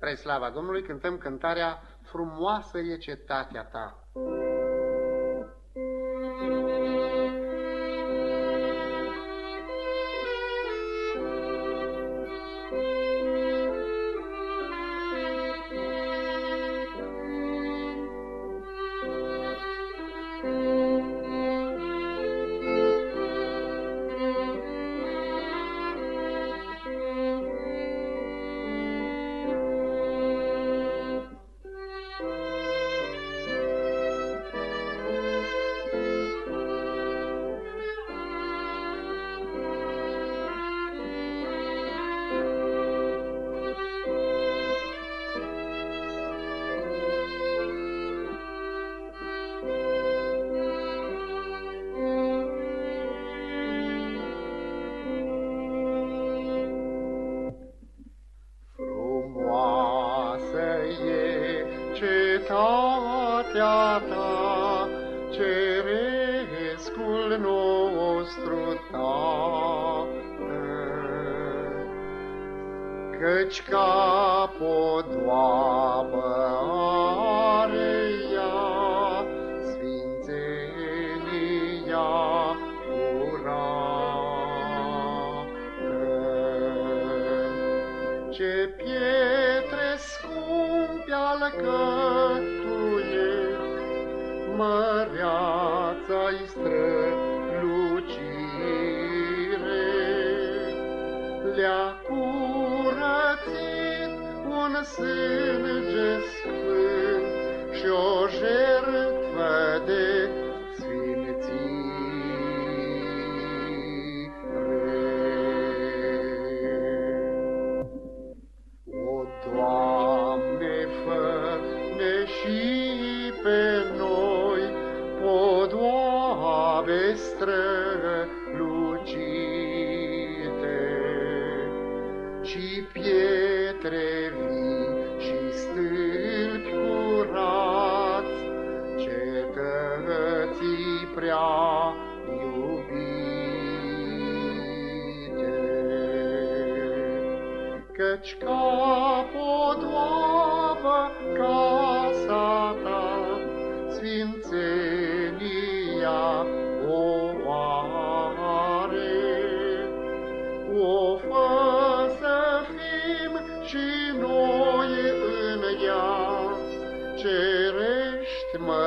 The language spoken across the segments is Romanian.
Spre slava Domnului cântăm cântarea Frumoasă e cetatea ta. Cetatea ta, cerescul nostru Tată. Căci ca podoabă are ea sfințenia curată. Ce pietre scumpe alcătuie, măreața-i strălucire. Le-a curățit un sânge sfânt și o podoabe strălucite, și pietre vii și stâlpi curați, cetății prea iubite. Căci ca podoabă casa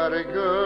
gotta go.